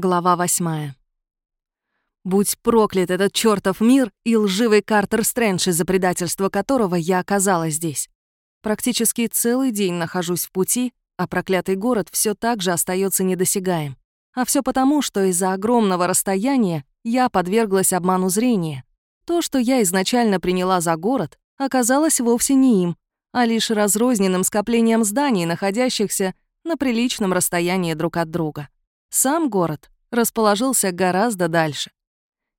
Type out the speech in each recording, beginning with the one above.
Глава восьмая. Будь проклят этот чертов мир и лживый Картер Стрэндж, из-за предательства которого я оказалась здесь. Практически целый день нахожусь в пути, а проклятый город все так же остается недосягаем. А все потому, что из-за огромного расстояния я подверглась обману зрения. То, что я изначально приняла за город, оказалось вовсе не им, а лишь разрозненным скоплением зданий, находящихся на приличном расстоянии друг от друга. Сам город расположился гораздо дальше.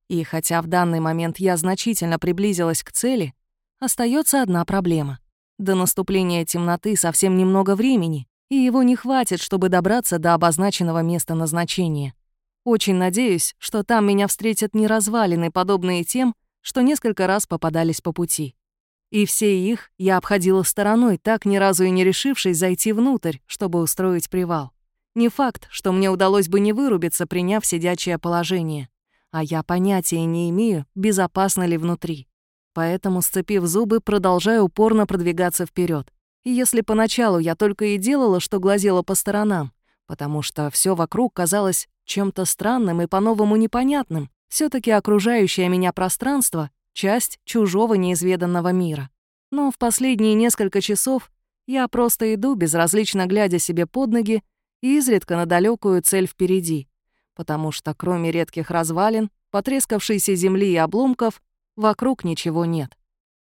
И хотя в данный момент я значительно приблизилась к цели, остается одна проблема. До наступления темноты совсем немного времени, и его не хватит, чтобы добраться до обозначенного места назначения. Очень надеюсь, что там меня встретят не развалины, подобные тем, что несколько раз попадались по пути. И все их я обходила стороной, так ни разу и не решившись зайти внутрь, чтобы устроить привал. Не факт, что мне удалось бы не вырубиться, приняв сидячее положение. А я понятия не имею, безопасно ли внутри. Поэтому, сцепив зубы, продолжаю упорно продвигаться вперед. И если поначалу я только и делала, что глазела по сторонам, потому что все вокруг казалось чем-то странным и по-новому непонятным, все таки окружающее меня пространство — часть чужого неизведанного мира. Но в последние несколько часов я просто иду, безразлично глядя себе под ноги и изредка на далекую цель впереди, потому что кроме редких развалин, потрескавшейся земли и обломков, вокруг ничего нет.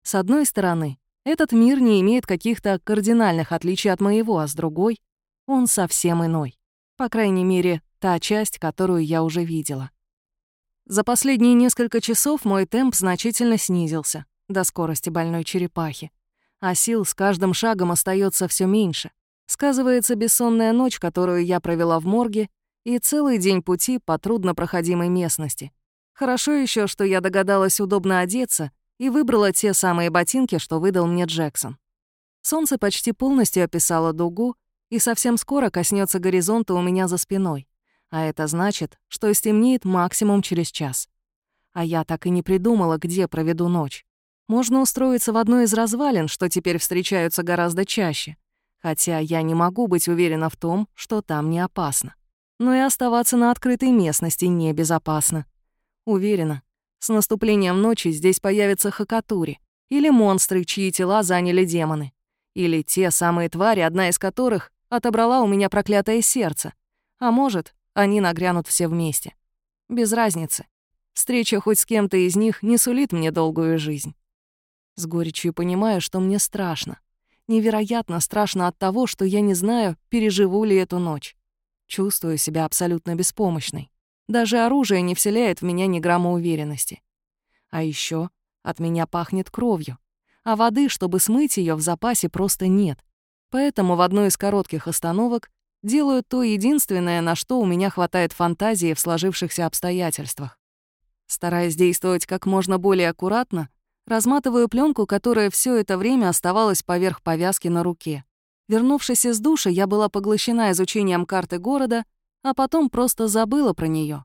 С одной стороны, этот мир не имеет каких-то кардинальных отличий от моего, а с другой — он совсем иной. По крайней мере, та часть, которую я уже видела. За последние несколько часов мой темп значительно снизился до скорости больной черепахи, а сил с каждым шагом остается все меньше. Сказывается бессонная ночь, которую я провела в морге, и целый день пути по труднопроходимой местности. Хорошо еще, что я догадалась удобно одеться и выбрала те самые ботинки, что выдал мне Джексон. Солнце почти полностью описало дугу и совсем скоро коснется горизонта у меня за спиной. А это значит, что стемнеет максимум через час. А я так и не придумала, где проведу ночь. Можно устроиться в одной из развалин, что теперь встречаются гораздо чаще хотя я не могу быть уверена в том, что там не опасно. Но и оставаться на открытой местности небезопасно. Уверена, с наступлением ночи здесь появятся хакатури или монстры, чьи тела заняли демоны, или те самые твари, одна из которых отобрала у меня проклятое сердце, а может, они нагрянут все вместе. Без разницы. Встреча хоть с кем-то из них не сулит мне долгую жизнь. С горечью понимаю, что мне страшно. Невероятно страшно от того, что я не знаю, переживу ли эту ночь. Чувствую себя абсолютно беспомощной. Даже оружие не вселяет в меня ни грамма уверенности. А еще от меня пахнет кровью, а воды, чтобы смыть ее в запасе, просто нет. Поэтому в одной из коротких остановок делаю то единственное, на что у меня хватает фантазии в сложившихся обстоятельствах. Стараясь действовать как можно более аккуратно, Разматываю пленку, которая все это время оставалась поверх повязки на руке. Вернувшись из душа, я была поглощена изучением карты города, а потом просто забыла про нее.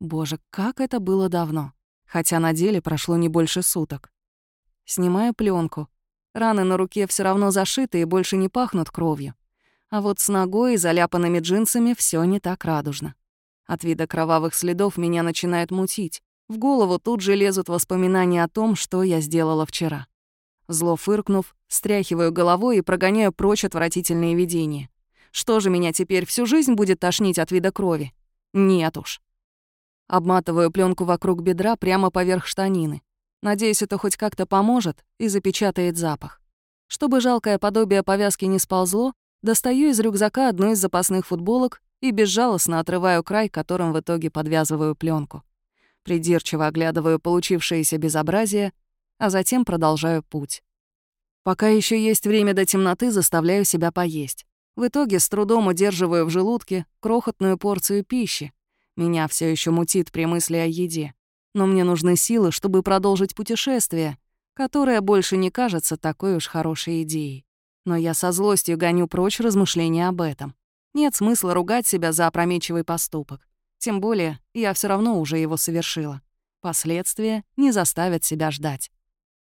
Боже, как это было давно. Хотя на деле прошло не больше суток. Снимаю пленку. Раны на руке все равно зашиты и больше не пахнут кровью. А вот с ногой и заляпанными джинсами все не так радужно. От вида кровавых следов меня начинает мутить. В голову тут же лезут воспоминания о том, что я сделала вчера. Зло фыркнув, стряхиваю головой и прогоняю прочь отвратительные видения. Что же меня теперь всю жизнь будет тошнить от вида крови? Нет уж. Обматываю пленку вокруг бедра прямо поверх штанины. Надеюсь, это хоть как-то поможет и запечатает запах. Чтобы жалкое подобие повязки не сползло, достаю из рюкзака одну из запасных футболок и безжалостно отрываю край, которым в итоге подвязываю пленку. Придирчиво оглядываю получившееся безобразие, а затем продолжаю путь. Пока еще есть время до темноты, заставляю себя поесть. В итоге с трудом удерживаю в желудке крохотную порцию пищи. Меня все еще мутит при мысли о еде. Но мне нужны силы, чтобы продолжить путешествие, которое больше не кажется такой уж хорошей идеей. Но я со злостью гоню прочь размышления об этом. Нет смысла ругать себя за опрометчивый поступок. Тем более, я все равно уже его совершила. Последствия не заставят себя ждать.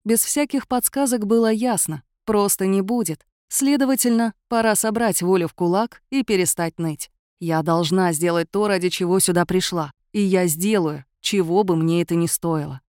Без всяких подсказок было ясно, просто не будет. Следовательно, пора собрать волю в кулак и перестать ныть. Я должна сделать то, ради чего сюда пришла. И я сделаю, чего бы мне это ни стоило.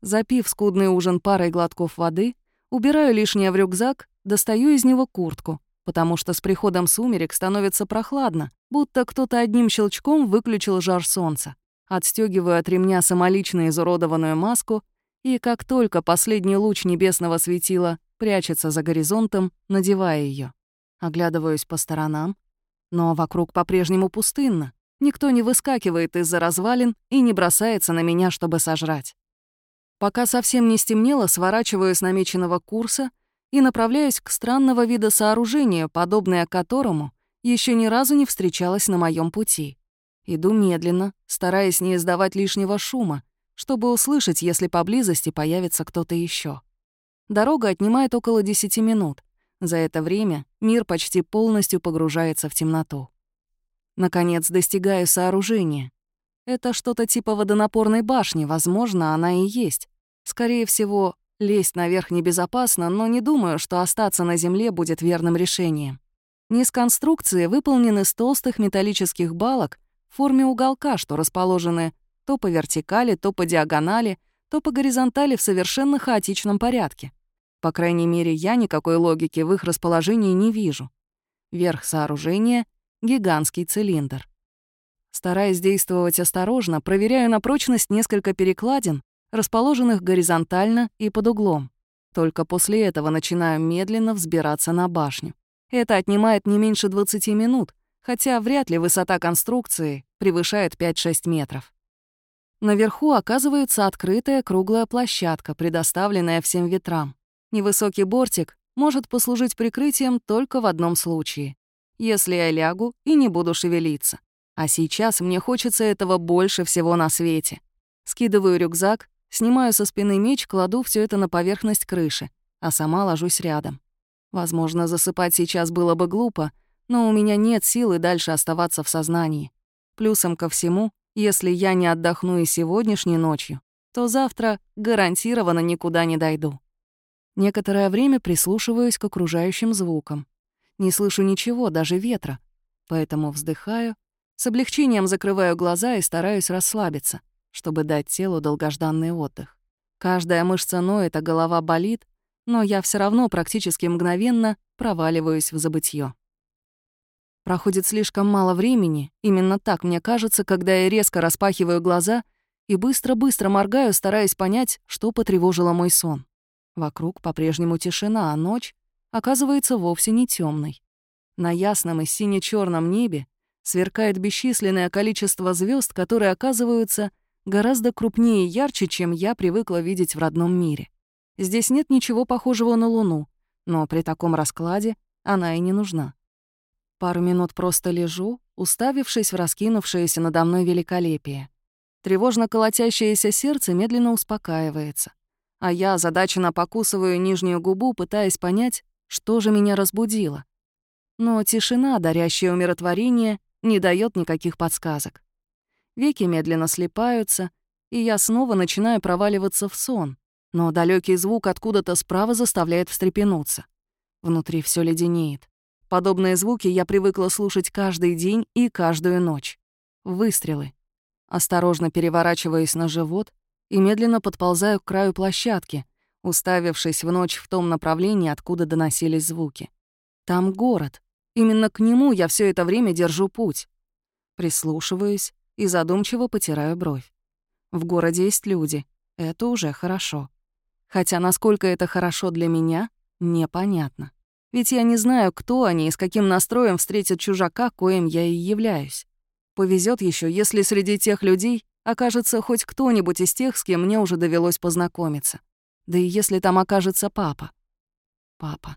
Запив скудный ужин парой глотков воды, убираю лишнее в рюкзак, достаю из него куртку, потому что с приходом сумерек становится прохладно, будто кто-то одним щелчком выключил жар солнца. Отстегиваю от ремня самолично изуродованную маску, и как только последний луч небесного светила прячется за горизонтом, надевая ее. Оглядываюсь по сторонам, но вокруг по-прежнему пустынно. Никто не выскакивает из-за развалин и не бросается на меня, чтобы сожрать. Пока совсем не стемнело, сворачиваю с намеченного курса и направляюсь к странного вида сооружению, подобное которому еще ни разу не встречалась на моем пути. Иду медленно, стараясь не издавать лишнего шума, чтобы услышать, если поблизости появится кто-то еще. Дорога отнимает около 10 минут. За это время мир почти полностью погружается в темноту. Наконец достигаю сооружения. Это что-то типа водонапорной башни, возможно, она и есть. Скорее всего, лезть наверх небезопасно, но не думаю, что остаться на земле будет верным решением. Низ конструкции выполнен из толстых металлических балок в форме уголка, что расположены то по вертикали, то по диагонали, то по горизонтали в совершенно хаотичном порядке. По крайней мере, я никакой логики в их расположении не вижу. Верх сооружения — гигантский цилиндр. Стараясь действовать осторожно, проверяю на прочность несколько перекладин, расположенных горизонтально и под углом. Только после этого начинаю медленно взбираться на башню. Это отнимает не меньше 20 минут, хотя вряд ли высота конструкции превышает 5-6 метров. Наверху оказывается открытая круглая площадка, предоставленная всем ветрам. Невысокий бортик может послужить прикрытием только в одном случае. Если я лягу и не буду шевелиться. А сейчас мне хочется этого больше всего на свете. Скидываю рюкзак, снимаю со спины меч, кладу все это на поверхность крыши, а сама ложусь рядом. Возможно, засыпать сейчас было бы глупо, но у меня нет силы дальше оставаться в сознании. Плюсом ко всему, если я не отдохну и сегодняшней ночью, то завтра гарантированно никуда не дойду. Некоторое время прислушиваюсь к окружающим звукам. Не слышу ничего, даже ветра, поэтому вздыхаю, с облегчением закрываю глаза и стараюсь расслабиться, чтобы дать телу долгожданный отдых. Каждая мышца ноет, а голова болит, но я все равно практически мгновенно проваливаюсь в забытье. Проходит слишком мало времени, именно так мне кажется, когда я резко распахиваю глаза и быстро-быстро моргаю, стараясь понять, что потревожило мой сон. Вокруг по-прежнему тишина, а ночь оказывается вовсе не темной. На ясном и сине черном небе сверкает бесчисленное количество звезд, которые оказываются гораздо крупнее и ярче, чем я привыкла видеть в родном мире. Здесь нет ничего похожего на Луну, но при таком раскладе она и не нужна. Пару минут просто лежу, уставившись в раскинувшееся надо мной великолепие. Тревожно колотящееся сердце медленно успокаивается, а я озадаченно покусываю нижнюю губу, пытаясь понять, что же меня разбудило. Но тишина, дарящая умиротворение, не дает никаких подсказок. Веки медленно слипаются, и я снова начинаю проваливаться в сон, но далекий звук откуда-то справа заставляет встрепенуться. Внутри все леденеет. Подобные звуки я привыкла слушать каждый день и каждую ночь. Выстрелы. Осторожно переворачиваясь на живот и медленно подползаю к краю площадки, уставившись в ночь в том направлении, откуда доносились звуки. Там город. Именно к нему я все это время держу путь. Прислушиваюсь и задумчиво потираю бровь. В городе есть люди. Это уже хорошо. Хотя насколько это хорошо для меня, непонятно. Ведь я не знаю, кто они и с каким настроем встретят чужака, коим я и являюсь. Повезет еще, если среди тех людей окажется хоть кто-нибудь из тех, с кем мне уже довелось познакомиться. Да и если там окажется папа. Папа.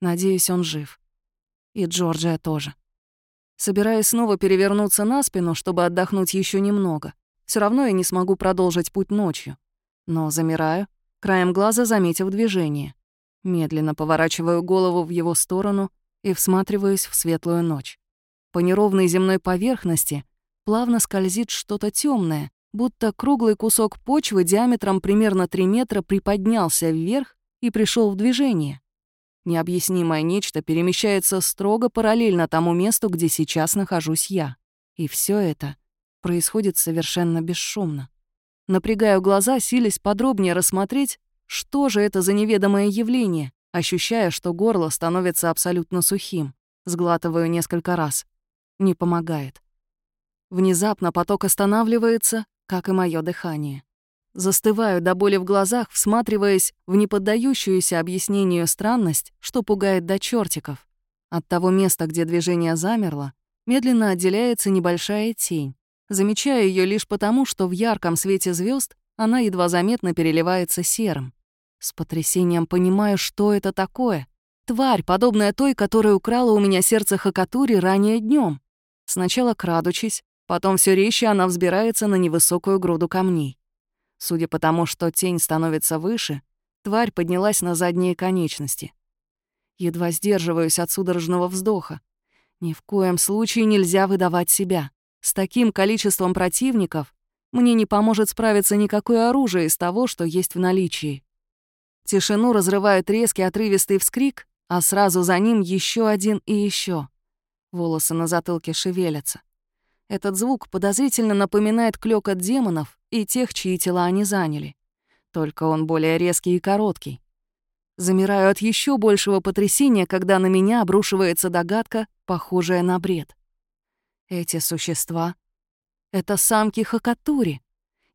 Надеюсь, он жив. И Джорджия тоже. Собираюсь снова перевернуться на спину, чтобы отдохнуть еще немного. Все равно я не смогу продолжить путь ночью. Но замираю, краем глаза заметив движение. Медленно поворачиваю голову в его сторону и всматриваюсь в светлую ночь. По неровной земной поверхности плавно скользит что-то темное, будто круглый кусок почвы диаметром примерно 3 метра приподнялся вверх и пришел в движение. Необъяснимое нечто перемещается строго параллельно тому месту, где сейчас нахожусь я. И все это происходит совершенно бесшумно. Напрягаю глаза, силясь подробнее рассмотреть, что же это за неведомое явление, ощущая, что горло становится абсолютно сухим. Сглатываю несколько раз. Не помогает. Внезапно поток останавливается, как и мое дыхание. Застываю до боли в глазах, всматриваясь в неподдающуюся объяснению странность, что пугает до чертиков. От того места, где движение замерло, медленно отделяется небольшая тень. Замечаю ее лишь потому, что в ярком свете звезд она едва заметно переливается серым. С потрясением понимаю, что это такое. Тварь, подобная той, которая украла у меня сердце Хакатури ранее днем. Сначала крадучись, потом все резче она взбирается на невысокую груду камней. Судя по тому, что тень становится выше, тварь поднялась на задние конечности. Едва сдерживаюсь от судорожного вздоха. Ни в коем случае нельзя выдавать себя. С таким количеством противников мне не поможет справиться никакое оружие из того, что есть в наличии. Тишину разрывает резкий отрывистый вскрик, а сразу за ним еще один и еще. Волосы на затылке шевелятся. Этот звук подозрительно напоминает клёкот демонов и тех, чьи тела они заняли. Только он более резкий и короткий. Замираю от еще большего потрясения, когда на меня обрушивается догадка, похожая на бред. Эти существа — это самки Хакатури.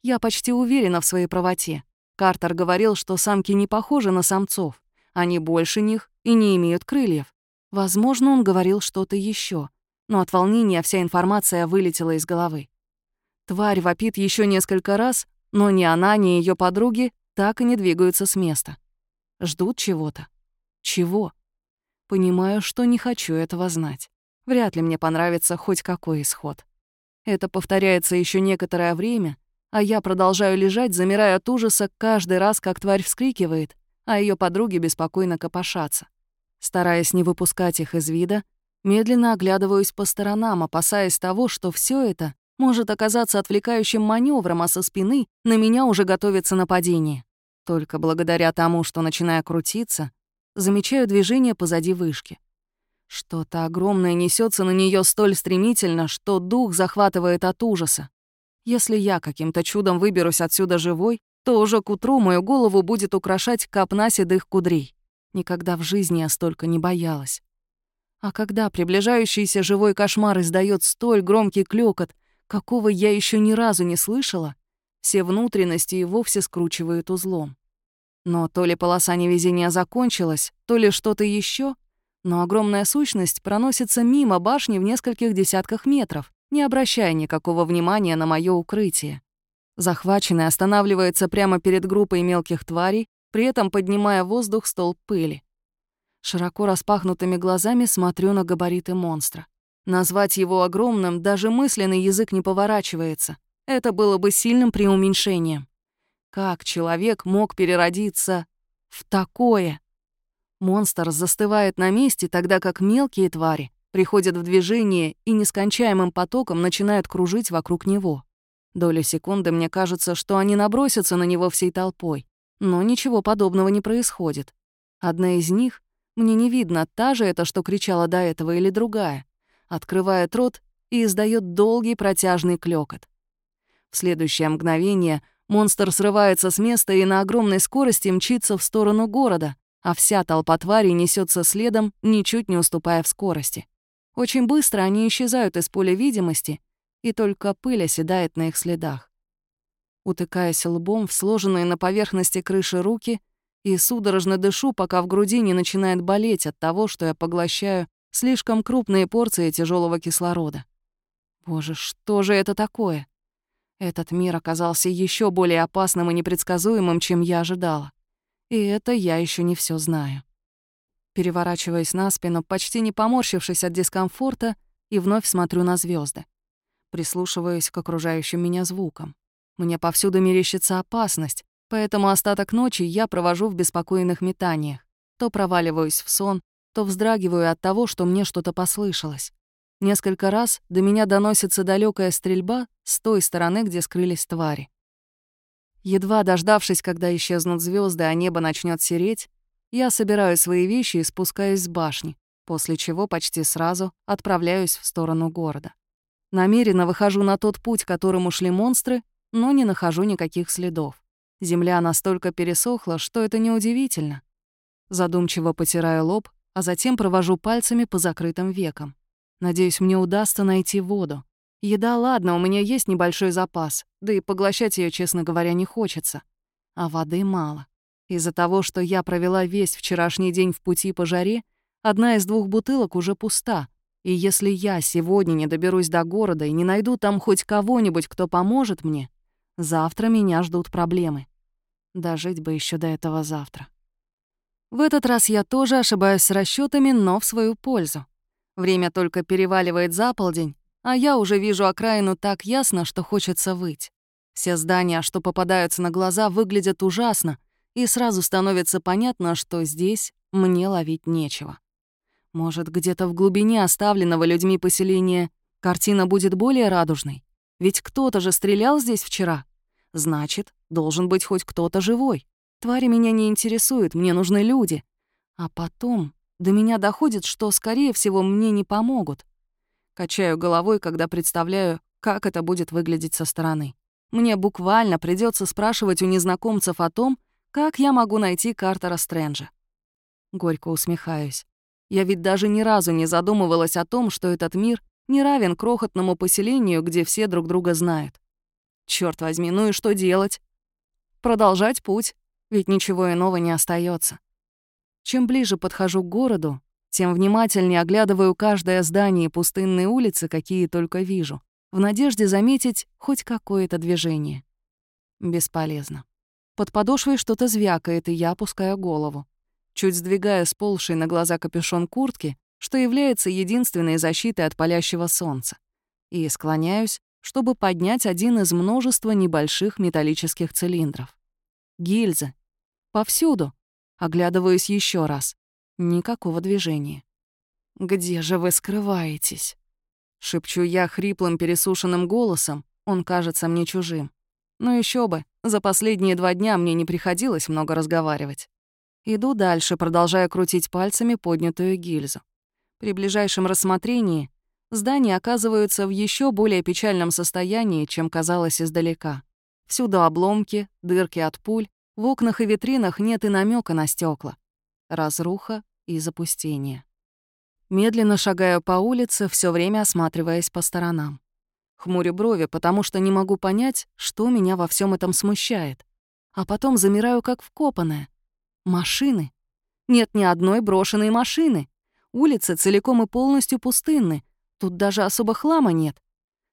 Я почти уверена в своей правоте. Картер говорил, что самки не похожи на самцов. Они больше них и не имеют крыльев. Возможно, он говорил что-то еще но от волнения вся информация вылетела из головы. Тварь вопит еще несколько раз, но ни она, ни ее подруги так и не двигаются с места. Ждут чего-то. Чего? Понимаю, что не хочу этого знать. Вряд ли мне понравится хоть какой исход. Это повторяется еще некоторое время, а я продолжаю лежать, замирая от ужаса каждый раз, как тварь вскрикивает, а ее подруги беспокойно копошатся. Стараясь не выпускать их из вида, Медленно оглядываюсь по сторонам, опасаясь того, что все это может оказаться отвлекающим маневром, а со спины на меня уже готовится нападение. Только благодаря тому, что начинаю крутиться, замечаю движение позади вышки. Что-то огромное несется на нее столь стремительно, что дух захватывает от ужаса. Если я каким-то чудом выберусь отсюда живой, то уже к утру мою голову будет украшать копна седых кудрей. Никогда в жизни я столько не боялась. А когда приближающийся живой кошмар издает столь громкий клёкот, какого я еще ни разу не слышала, все внутренности и вовсе скручивают узлом. Но то ли полоса невезения закончилась, то ли что-то еще, но огромная сущность проносится мимо башни в нескольких десятках метров, не обращая никакого внимания на мое укрытие. Захваченный останавливается прямо перед группой мелких тварей, при этом поднимая воздух столб пыли. Широко распахнутыми глазами смотрю на габариты монстра. Назвать его огромным даже мысленный язык не поворачивается. Это было бы сильным преуменьшением. Как человек мог переродиться в такое? Монстр застывает на месте, тогда как мелкие твари приходят в движение и нескончаемым потоком начинают кружить вокруг него. Долю секунды мне кажется, что они набросятся на него всей толпой, но ничего подобного не происходит. Одна из них мне не видно, та же это, что кричала до этого, или другая. Открывает рот и издает долгий протяжный клёкот. В следующее мгновение монстр срывается с места и на огромной скорости мчится в сторону города, а вся толпа тварей несется следом, ничуть не уступая в скорости. Очень быстро они исчезают из поля видимости, и только пыль оседает на их следах. Утыкаясь лбом в сложенные на поверхности крыши руки — и судорожно дышу, пока в груди не начинает болеть от того, что я поглощаю слишком крупные порции тяжелого кислорода. Боже, что же это такое? Этот мир оказался еще более опасным и непредсказуемым, чем я ожидала. И это я еще не все знаю. Переворачиваясь на спину, почти не поморщившись от дискомфорта, и вновь смотрю на звезды, прислушиваясь к окружающим меня звукам. Мне повсюду мерещится опасность, Поэтому остаток ночи я провожу в беспокойных метаниях. То проваливаюсь в сон, то вздрагиваю от того, что мне что-то послышалось. Несколько раз до меня доносится далекая стрельба с той стороны, где скрылись твари. Едва дождавшись, когда исчезнут звезды, а небо начнет сереть, Я собираю свои вещи и спускаюсь с башни, после чего почти сразу отправляюсь в сторону города. Намеренно выхожу на тот путь, которым ушли монстры, но не нахожу никаких следов. Земля настолько пересохла, что это неудивительно. Задумчиво потираю лоб, а затем провожу пальцами по закрытым векам. Надеюсь, мне удастся найти воду. Еда, ладно, у меня есть небольшой запас, да и поглощать ее, честно говоря, не хочется. А воды мало. Из-за того, что я провела весь вчерашний день в пути по жаре, одна из двух бутылок уже пуста, и если я сегодня не доберусь до города и не найду там хоть кого-нибудь, кто поможет мне, завтра меня ждут проблемы. Дожить бы еще до этого завтра. В этот раз я тоже ошибаюсь с расчетами, но в свою пользу. Время только переваливает за полдень, а я уже вижу окраину так ясно, что хочется выть. Все здания, что попадаются на глаза, выглядят ужасно, и сразу становится понятно, что здесь мне ловить нечего. Может, где-то в глубине оставленного людьми поселения картина будет более радужной? Ведь кто-то же стрелял здесь вчера. Значит, должен быть хоть кто-то живой. Твари меня не интересуют, мне нужны люди. А потом до меня доходит, что, скорее всего, мне не помогут. Качаю головой, когда представляю, как это будет выглядеть со стороны. Мне буквально придется спрашивать у незнакомцев о том, как я могу найти Картера Стрэнджа? Горько усмехаюсь. Я ведь даже ни разу не задумывалась о том, что этот мир не равен крохотному поселению, где все друг друга знают. Черт возьми, ну и что делать? Продолжать путь, ведь ничего иного не остается. Чем ближе подхожу к городу, тем внимательнее оглядываю каждое здание и пустынные улицы, какие только вижу, в надежде заметить хоть какое-то движение. Бесполезно. Под подошвой что-то звякает, и я опускаю голову. Чуть сдвигая сползший на глаза капюшон куртки, что является единственной защитой от палящего солнца. И склоняюсь, чтобы поднять один из множества небольших металлических цилиндров. Гильзы. Повсюду. Оглядываюсь еще раз. Никакого движения. «Где же вы скрываетесь?» Шепчу я хриплым пересушенным голосом, он кажется мне чужим. Но еще бы, за последние два дня мне не приходилось много разговаривать. Иду дальше, продолжая крутить пальцами поднятую гильзу. При ближайшем рассмотрении здания оказываются в еще более печальном состоянии, чем казалось издалека. Всюду обломки, дырки от пуль, в окнах и витринах нет и намека на стекла. Разруха и запустение. Медленно шагаю по улице, все время осматриваясь по сторонам. Хмурю брови, потому что не могу понять, что меня во всем этом смущает. А потом замираю как вкопанная. Машины. Нет ни одной брошенной машины. Улицы целиком и полностью пустынны. Тут даже особо хлама нет.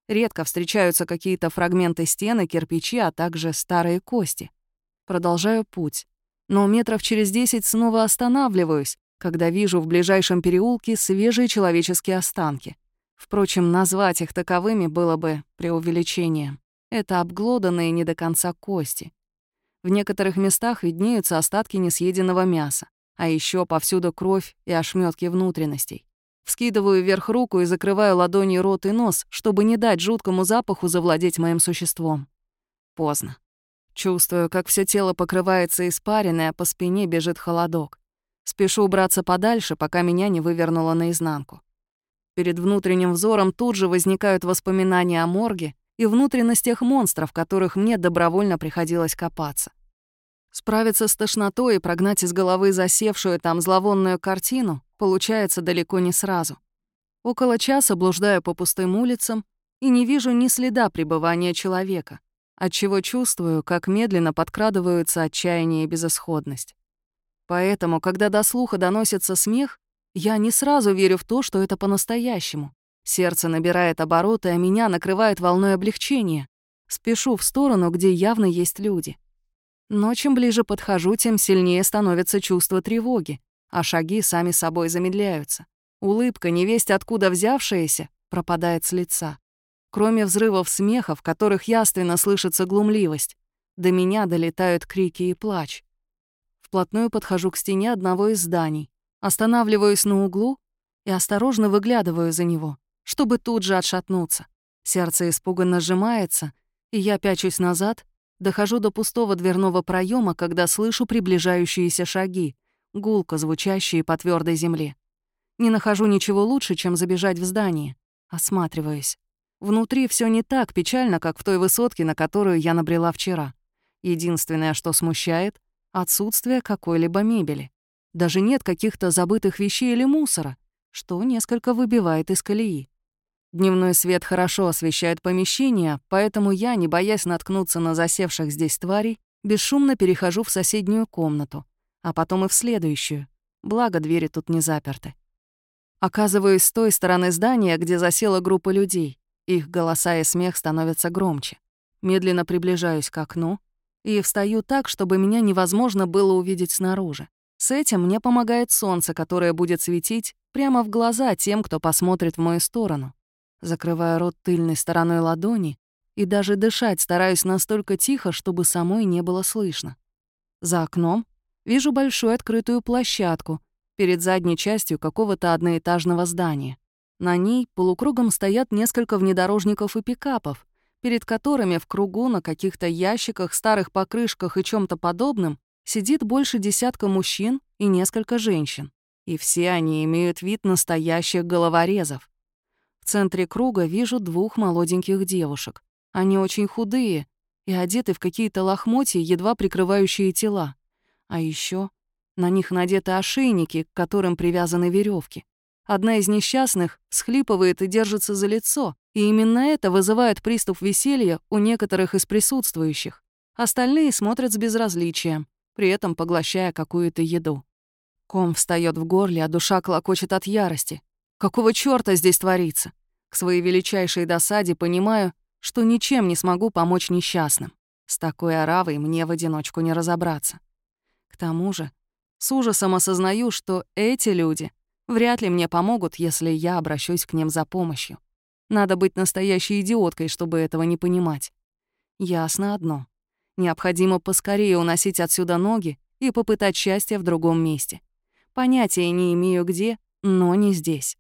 Редко встречаются какие-то фрагменты стены, кирпичи, а также старые кости. Продолжаю путь. Но метров через десять снова останавливаюсь, когда вижу в ближайшем переулке свежие человеческие останки. Впрочем, назвать их таковыми было бы преувеличением. Это обглоданные не до конца кости. В некоторых местах виднеются остатки несъеденного мяса, а еще повсюду кровь и ошметки внутренностей. Вскидываю вверх руку и закрываю ладонью рот и нос, чтобы не дать жуткому запаху завладеть моим существом. Поздно. Чувствую, как все тело покрывается испариной, а по спине бежит холодок. Спешу убраться подальше, пока меня не вывернуло наизнанку. Перед внутренним взором тут же возникают воспоминания о морге и внутренностях монстров, которых мне добровольно приходилось копаться. Справиться с тошнотой и прогнать из головы засевшую там зловонную картину получается далеко не сразу. Около часа блуждаю по пустым улицам и не вижу ни следа пребывания человека, отчего чувствую, как медленно подкрадываются отчаяние и безысходность. Поэтому, когда до слуха доносится смех, я не сразу верю в то, что это по-настоящему. Сердце набирает обороты, а меня накрывает волной облегчения. Спешу в сторону, где явно есть люди. Но чем ближе подхожу, тем сильнее становится чувство тревоги, а шаги сами собой замедляются. Улыбка, невесть откуда взявшаяся, пропадает с лица. Кроме взрывов смеха, в которых яственно слышится глумливость, до меня долетают крики и плач. Вплотную подхожу к стене одного из зданий. Останавливаюсь на углу и осторожно выглядываю за него, чтобы тут же отшатнуться. Сердце испуганно сжимается, и я пячусь назад, дохожу до пустого дверного проема, когда слышу приближающиеся шаги, гулко звучащие по твердой земле. Не нахожу ничего лучше, чем забежать в здание. Осматриваюсь. Внутри все не так печально, как в той высотке, на которую я набрела вчера. Единственное, что смущает — отсутствие какой-либо мебели. Даже нет каких-то забытых вещей или мусора, что несколько выбивает из колеи. Дневной свет хорошо освещает помещение, поэтому я, не боясь наткнуться на засевших здесь тварей, бесшумно перехожу в соседнюю комнату, а потом и в следующую, благо двери тут не заперты. Оказываюсь с той стороны здания, где засела группа людей. Их голоса и смех становятся громче. Медленно приближаюсь к окну и встаю так, чтобы меня невозможно было увидеть снаружи. С этим мне помогает солнце, которое будет светить прямо в глаза тем, кто посмотрит в мою сторону. Закрываю рот тыльной стороной ладони и даже дышать стараюсь настолько тихо, чтобы самой не было слышно. За окном вижу большую открытую площадку перед задней частью какого-то одноэтажного здания. На ней полукругом стоят несколько внедорожников и пикапов, перед которыми в кругу на каких-то ящиках, старых покрышках и чем то подобном сидит больше десятка мужчин и несколько женщин. И все они имеют вид настоящих головорезов. В центре круга вижу двух молоденьких девушек. Они очень худые и одеты в какие-то лохмотья, едва прикрывающие тела. А еще на них надеты ошейники, к которым привязаны веревки. Одна из несчастных схлипывает и держится за лицо, и именно это вызывает приступ веселья у некоторых из присутствующих. Остальные смотрят с безразличием, при этом поглощая какую-то еду. Ком встает в горле, а душа клокочет от ярости. Какого чёрта здесь творится? К своей величайшей досаде понимаю, что ничем не смогу помочь несчастным. С такой оравой мне в одиночку не разобраться. К тому же, с ужасом осознаю, что эти люди вряд ли мне помогут, если я обращусь к ним за помощью. Надо быть настоящей идиоткой, чтобы этого не понимать. Ясно одно. Необходимо поскорее уносить отсюда ноги и попытать счастье в другом месте. Понятия не имею где, но не здесь.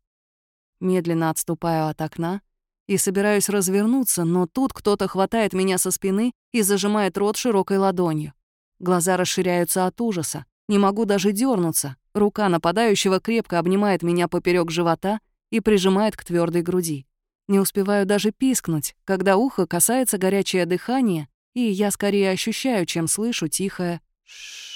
Медленно отступаю от окна и собираюсь развернуться, но тут кто-то хватает меня со спины и зажимает рот широкой ладонью. Глаза расширяются от ужаса. Не могу даже дернуться. Рука нападающего крепко обнимает меня поперек живота и прижимает к твердой груди. Не успеваю даже пискнуть, когда ухо касается горячее дыхание, и я скорее ощущаю, чем слышу тихое «шшш».